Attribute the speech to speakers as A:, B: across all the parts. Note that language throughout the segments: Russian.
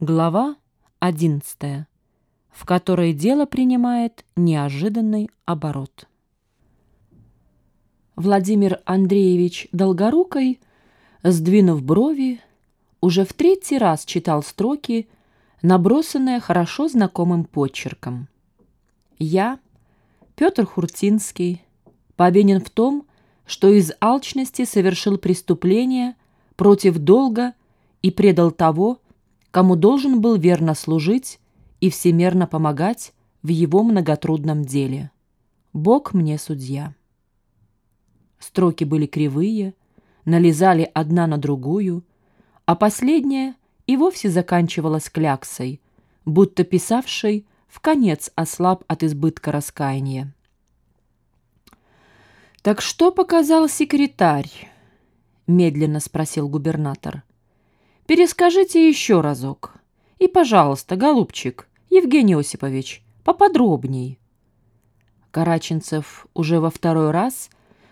A: Глава 11, в которой дело принимает неожиданный оборот. Владимир Андреевич Долгорукой, сдвинув брови, уже в третий раз читал строки, набросанные хорошо знакомым почерком. «Я, Петр Хуртинский, повинен в том, что из алчности совершил преступление против долга и предал того, кому должен был верно служить и всемерно помогать в его многотрудном деле. Бог мне судья. Строки были кривые, налезали одна на другую, а последняя и вовсе заканчивалась кляксой, будто писавший в конец ослаб от избытка раскаяния. «Так что показал секретарь?» — медленно спросил губернатор. Перескажите еще разок. И, пожалуйста, голубчик, Евгений Осипович, поподробней. Караченцев уже во второй раз,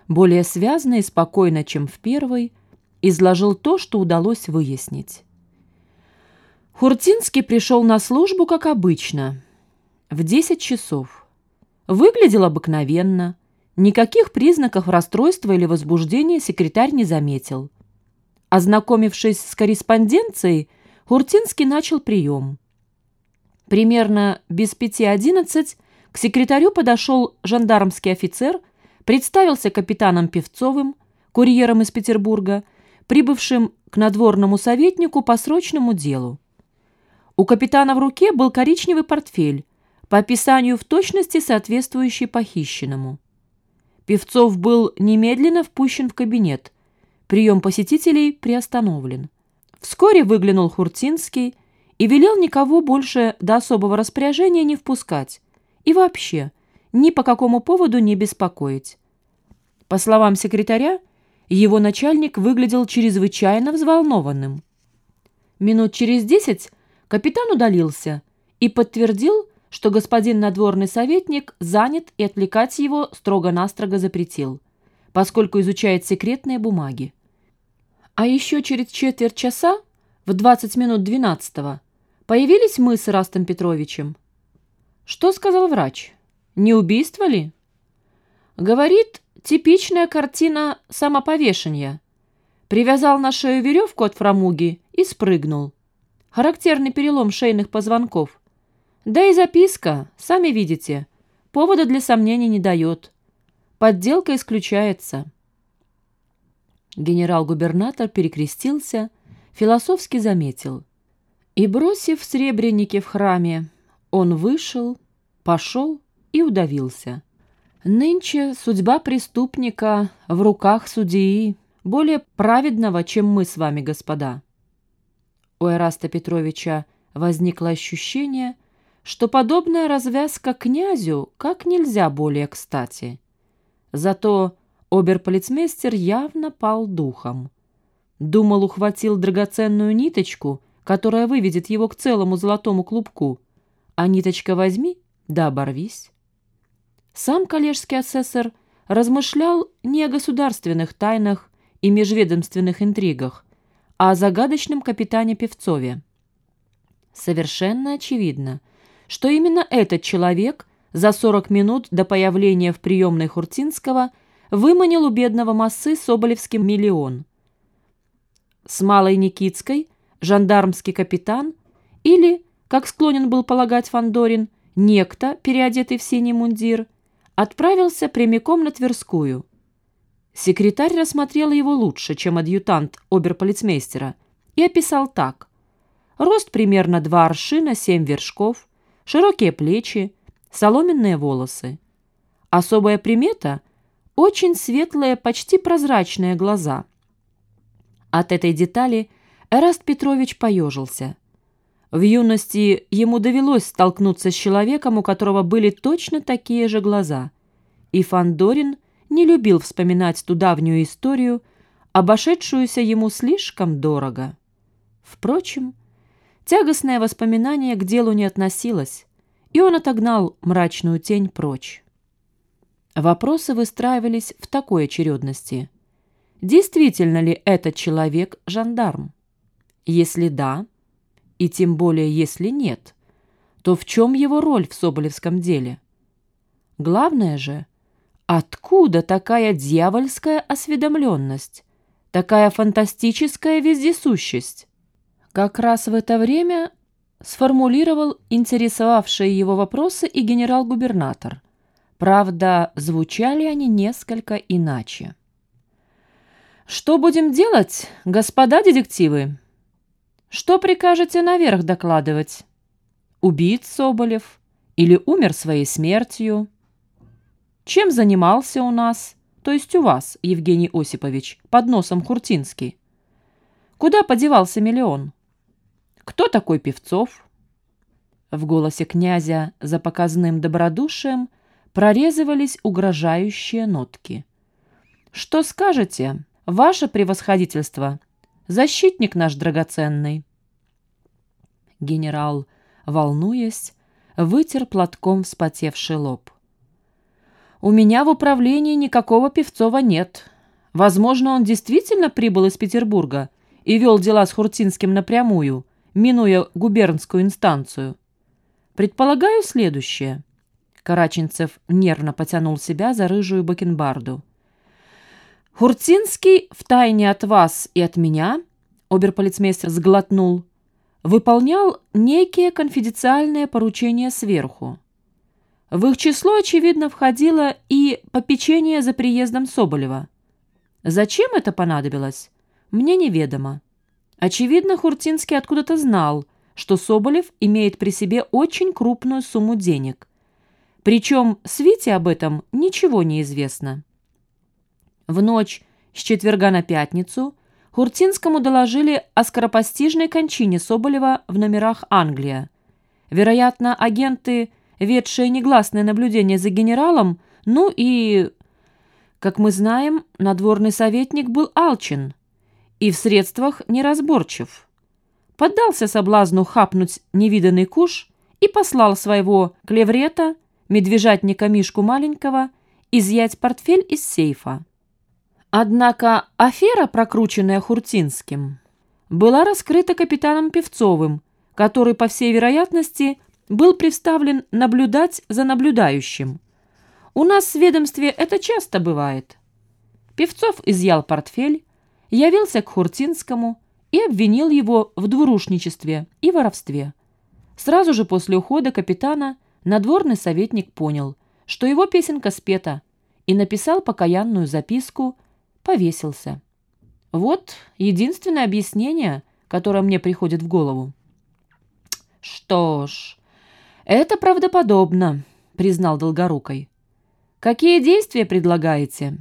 A: более связно и спокойно, чем в первый, изложил то, что удалось выяснить. Хуртинский пришел на службу, как обычно, в 10 часов. Выглядел обыкновенно, никаких признаков расстройства или возбуждения секретарь не заметил. Ознакомившись с корреспонденцией, Хуртинский начал прием. Примерно без пяти одиннадцать к секретарю подошел жандармский офицер, представился капитаном Певцовым, курьером из Петербурга, прибывшим к надворному советнику по срочному делу. У капитана в руке был коричневый портфель, по описанию в точности соответствующий похищенному. Певцов был немедленно впущен в кабинет – Прием посетителей приостановлен. Вскоре выглянул Хуртинский и велел никого больше до особого распоряжения не впускать и вообще ни по какому поводу не беспокоить. По словам секретаря, его начальник выглядел чрезвычайно взволнованным. Минут через десять капитан удалился и подтвердил, что господин надворный советник занят и отвлекать его строго-настрого запретил, поскольку изучает секретные бумаги. А еще через четверть часа, в 20 минут двенадцатого, появились мы с Растом Петровичем. Что сказал врач? Не убийство ли? Говорит, типичная картина самоповешения. Привязал на шею веревку от фрамуги и спрыгнул. Характерный перелом шейных позвонков. Да и записка, сами видите, повода для сомнений не дает. Подделка исключается. Генерал-губернатор перекрестился, философски заметил. И, бросив сребреники в храме, он вышел, пошел и удавился. Нынче судьба преступника в руках судьи, более праведного, чем мы с вами, господа. У Эраста Петровича возникло ощущение, что подобная развязка князю как нельзя более кстати. Зато Оберполицмейстер явно пал духом. Думал, ухватил драгоценную ниточку, которая выведет его к целому золотому клубку. А ниточка возьми, да оборвись. Сам коллежский асессор размышлял не о государственных тайнах и межведомственных интригах, а о загадочном капитане Певцове. Совершенно очевидно, что именно этот человек за 40 минут до появления в приемной Хуртинского – выманил у бедного массы Соболевским миллион. С Малой Никитской жандармский капитан или, как склонен был полагать Фандорин, некто, переодетый в синий мундир, отправился прямиком на Тверскую. Секретарь рассмотрел его лучше, чем адъютант оберполицмейстера, и описал так. Рост примерно два аршина, семь вершков, широкие плечи, соломенные волосы. Особая примета очень светлые, почти прозрачные глаза. От этой детали Эраст Петрович поежился. В юности ему довелось столкнуться с человеком, у которого были точно такие же глаза. И Фандорин не любил вспоминать ту давнюю историю, обошедшуюся ему слишком дорого. Впрочем, тягостное воспоминание к делу не относилось, и он отогнал мрачную тень прочь. Вопросы выстраивались в такой очередности. Действительно ли этот человек жандарм? Если да, и тем более если нет, то в чем его роль в Соболевском деле? Главное же, откуда такая дьявольская осведомленность, такая фантастическая вездесущесть? Как раз в это время сформулировал интересовавшие его вопросы и генерал-губернатор. Правда, звучали они несколько иначе. «Что будем делать, господа детективы? Что прикажете наверх докладывать? Убит Соболев или умер своей смертью? Чем занимался у нас, то есть у вас, Евгений Осипович, под носом Хуртинский? Куда подевался миллион? Кто такой Певцов?» В голосе князя за показным добродушием прорезывались угрожающие нотки. «Что скажете, ваше превосходительство, защитник наш драгоценный?» Генерал, волнуясь, вытер платком вспотевший лоб. «У меня в управлении никакого Певцова нет. Возможно, он действительно прибыл из Петербурга и вел дела с Хуртинским напрямую, минуя губернскую инстанцию. Предполагаю следующее. Караченцев нервно потянул себя за рыжую бакенбарду. «Хуртинский втайне от вас и от меня», — оберполицмейстер сглотнул, «выполнял некие конфиденциальные поручения сверху. В их число, очевидно, входило и попечение за приездом Соболева. Зачем это понадобилось, мне неведомо. Очевидно, Хуртинский откуда-то знал, что Соболев имеет при себе очень крупную сумму денег — причем Свите об этом ничего не известно. В ночь с четверга на пятницу Хуртинскому доложили о скоропостижной кончине Соболева в номерах Англия. Вероятно, агенты, ведшие негласное наблюдение за генералом, ну и, как мы знаем, надворный советник был алчен и в средствах неразборчив. Поддался соблазну хапнуть невиданный куш и послал своего клеврета медвежатника Мишку маленького, изъять портфель из сейфа. Однако афера, прокрученная Хуртинским, была раскрыта капитаном Певцовым, который, по всей вероятности, был представлен наблюдать за наблюдающим. У нас в ведомстве это часто бывает. Певцов изъял портфель, явился к Хуртинскому и обвинил его в двурушничестве и воровстве. Сразу же после ухода капитана Надворный советник понял, что его песенка спета, и написал покаянную записку, повесился. Вот единственное объяснение, которое мне приходит в голову. «Что ж, это правдоподобно», — признал Долгорукой. «Какие действия предлагаете?»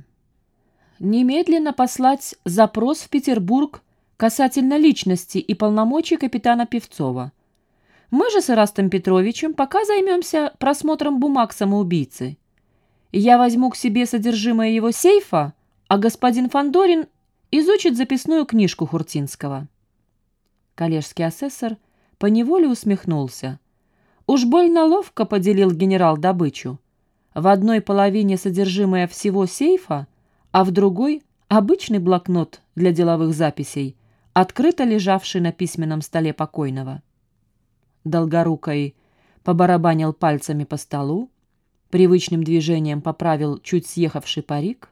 A: «Немедленно послать запрос в Петербург касательно личности и полномочий капитана Певцова. Мы же с Ирастом Петровичем пока займемся просмотром бумаг самоубийцы. Я возьму к себе содержимое его сейфа, а господин Фандорин изучит записную книжку Хуртинского. Коллежский асессор поневоле усмехнулся. Уж больно ловко поделил генерал добычу. В одной половине содержимое всего сейфа, а в другой — обычный блокнот для деловых записей, открыто лежавший на письменном столе покойного. Долгорукой побарабанил пальцами по столу, привычным движением поправил чуть съехавший парик.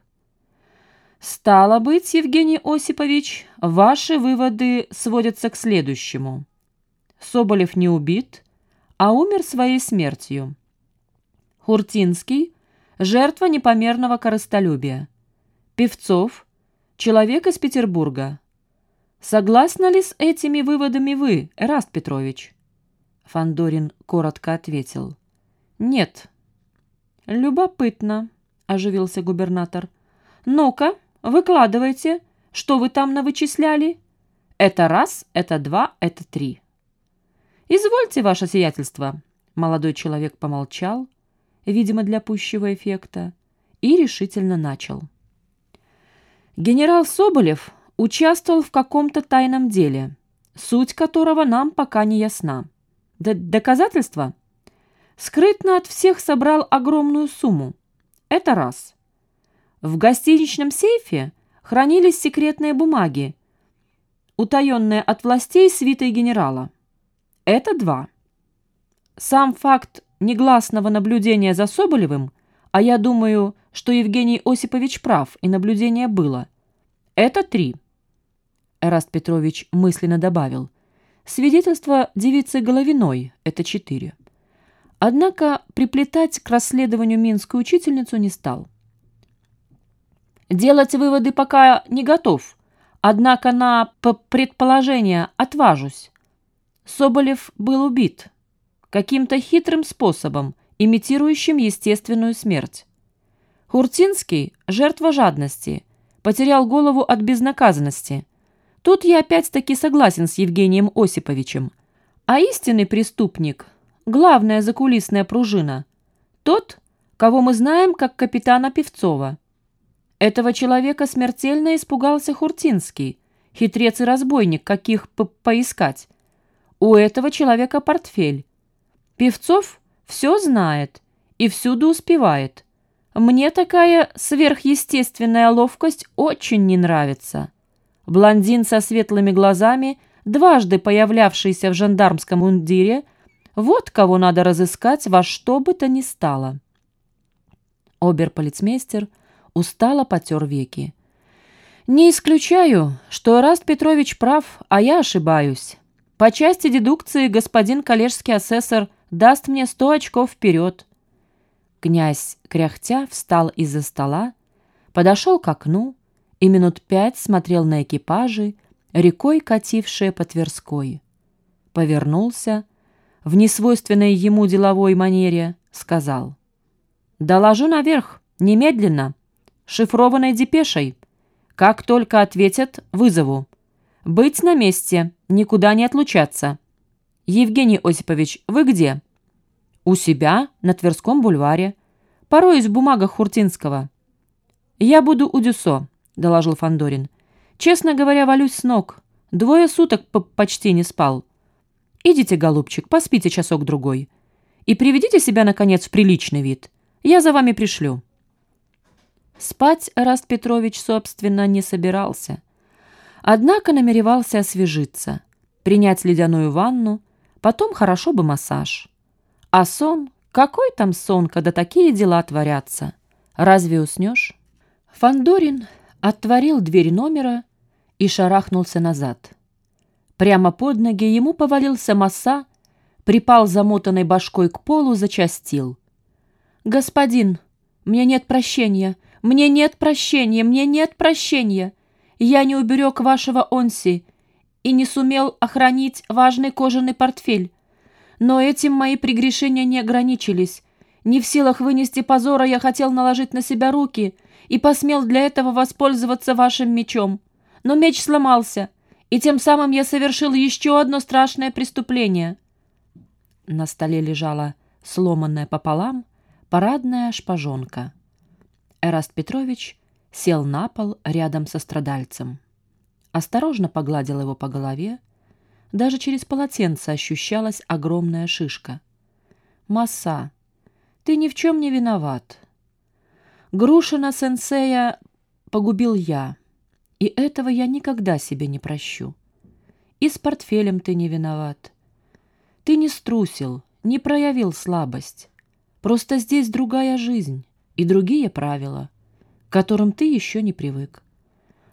A: «Стало быть, Евгений Осипович, ваши выводы сводятся к следующему. Соболев не убит, а умер своей смертью. Хуртинский — жертва непомерного корыстолюбия. Певцов — человек из Петербурга. Согласны ли с этими выводами вы, Эраст Петрович?» Фандорин коротко ответил. «Нет». «Любопытно», — оживился губернатор. «Ну-ка, выкладывайте, что вы там навычисляли? Это раз, это два, это три». «Извольте, ваше сиятельство», — молодой человек помолчал, видимо, для пущего эффекта, и решительно начал. «Генерал Соболев участвовал в каком-то тайном деле, суть которого нам пока не ясна. Д доказательства? Скрытно от всех собрал огромную сумму. Это раз. В гостиничном сейфе хранились секретные бумаги, утаенные от властей свитой генерала. Это два. Сам факт негласного наблюдения за Соболевым, а я думаю, что Евгений Осипович прав, и наблюдение было. Это три. Эраст Петрович мысленно добавил. Свидетельство девицы Головиной – это четыре. Однако приплетать к расследованию минскую учительницу не стал. Делать выводы пока не готов, однако на предположение отважусь. Соболев был убит каким-то хитрым способом, имитирующим естественную смерть. Хуртинский – жертва жадности, потерял голову от безнаказанности. Тут я опять-таки согласен с Евгением Осиповичем. А истинный преступник – главная закулисная пружина. Тот, кого мы знаем как капитана Певцова. Этого человека смертельно испугался Хуртинский, хитрец и разбойник, каких по поискать. У этого человека портфель. Певцов все знает и всюду успевает. Мне такая сверхъестественная ловкость очень не нравится. Блондин со светлыми глазами, дважды появлявшийся в жандармском мундире, вот кого надо разыскать во что бы то ни стало. Оберполицмейстер устало потер веки. «Не исключаю, что Раст Петрович прав, а я ошибаюсь. По части дедукции господин коллежский асессор даст мне сто очков вперед». Князь, кряхтя, встал из-за стола, подошел к окну и минут пять смотрел на экипажи, рекой катившие по Тверской. Повернулся, в несвойственной ему деловой манере, сказал. «Доложу наверх, немедленно, шифрованной депешей. Как только ответят, вызову. Быть на месте, никуда не отлучаться. Евгений Осипович, вы где?» «У себя, на Тверском бульваре. Пороюсь в бумагах Хуртинского». «Я буду у Дюсо», — доложил Фандорин. «Честно говоря, валюсь с ног. Двое суток почти не спал. Идите, голубчик, поспите часок-другой. И приведите себя, наконец, в приличный вид. Я за вами пришлю». Спать Раст Петрович, собственно, не собирался. Однако намеревался освежиться, принять ледяную ванну, потом хорошо бы массаж. А сон? Какой там сон, когда такие дела творятся? Разве уснешь? Фандорин отворил дверь номера и шарахнулся назад. Прямо под ноги ему повалился масса, припал замотанной башкой к полу, зачастил. «Господин, мне нет прощения, мне нет прощения, мне нет прощения. Я не уберег вашего онси и не сумел охранить важный кожаный портфель. Но этим мои прегрешения не ограничились. Не в силах вынести позора я хотел наложить на себя руки и посмел для этого воспользоваться вашим мечом. Но меч сломался, и тем самым я совершил еще одно страшное преступление». На столе лежала сломанная пополам парадная шпажонка. Эраст Петрович сел на пол рядом со страдальцем. Осторожно погладил его по голове, даже через полотенце ощущалась огромная шишка. «Масса, ты ни в чем не виноват. Грушина сенсея погубил я, и этого я никогда себе не прощу. И с портфелем ты не виноват. Ты не струсил, не проявил слабость. Просто здесь другая жизнь и другие правила, к которым ты еще не привык.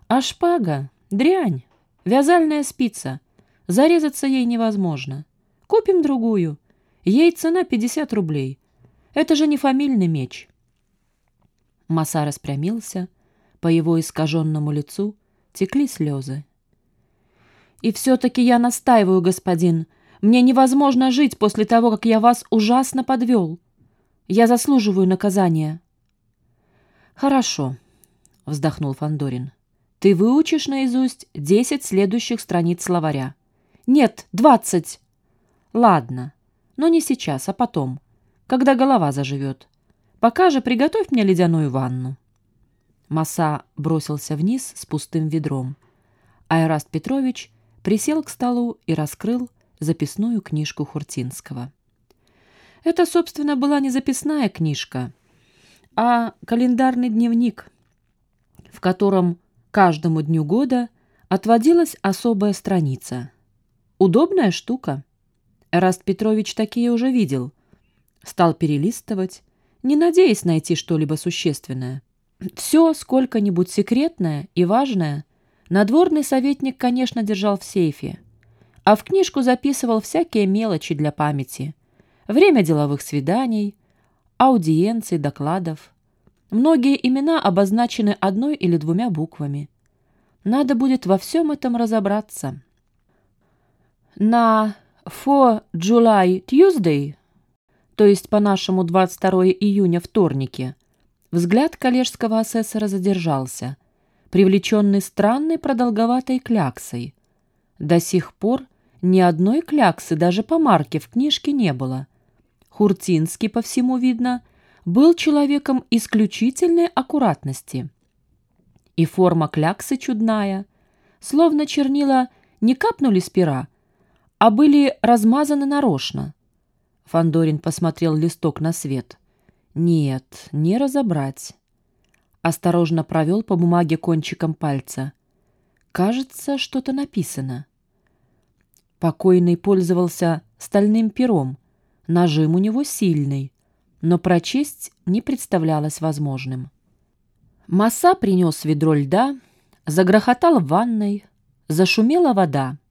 A: А шпага — дрянь, вязальная спица — Зарезаться ей невозможно. Купим другую. Ей цена 50 рублей. Это же не фамильный меч. Маса распрямился. По его искаженному лицу текли слезы. «И все-таки я настаиваю, господин. Мне невозможно жить после того, как я вас ужасно подвел. Я заслуживаю наказания». «Хорошо», — вздохнул Фандорин. «Ты выучишь наизусть десять следующих страниц словаря. Нет, двадцать. Ладно, но не сейчас, а потом, когда голова заживет. Пока же приготовь мне ледяную ванну. Маса бросился вниз с пустым ведром. Айраст Петрович присел к столу и раскрыл записную книжку Хуртинского. Это, собственно, была не записная книжка, а календарный дневник, в котором каждому дню года отводилась особая страница — Удобная штука. Эраст Петрович такие уже видел. Стал перелистывать, не надеясь найти что-либо существенное. Все сколько-нибудь секретное и важное надворный советник, конечно, держал в сейфе, а в книжку записывал всякие мелочи для памяти. Время деловых свиданий, аудиенций, докладов. Многие имена обозначены одной или двумя буквами. Надо будет во всем этом разобраться. На «For July Tuesday», то есть по-нашему 22 июня вторнике, взгляд коллежского асессора задержался, привлеченный странной продолговатой кляксой. До сих пор ни одной кляксы даже по марке в книжке не было. Хуртинский, по всему видно, был человеком исключительной аккуратности. И форма кляксы чудная, словно чернила не капнули с пера, а были размазаны нарочно. Фандорин посмотрел листок на свет. Нет, не разобрать. Осторожно провел по бумаге кончиком пальца. Кажется, что-то написано. Покойный пользовался стальным пером. Нажим у него сильный, но прочесть не представлялось возможным. Масса принес ведро льда, загрохотал в ванной, зашумела вода —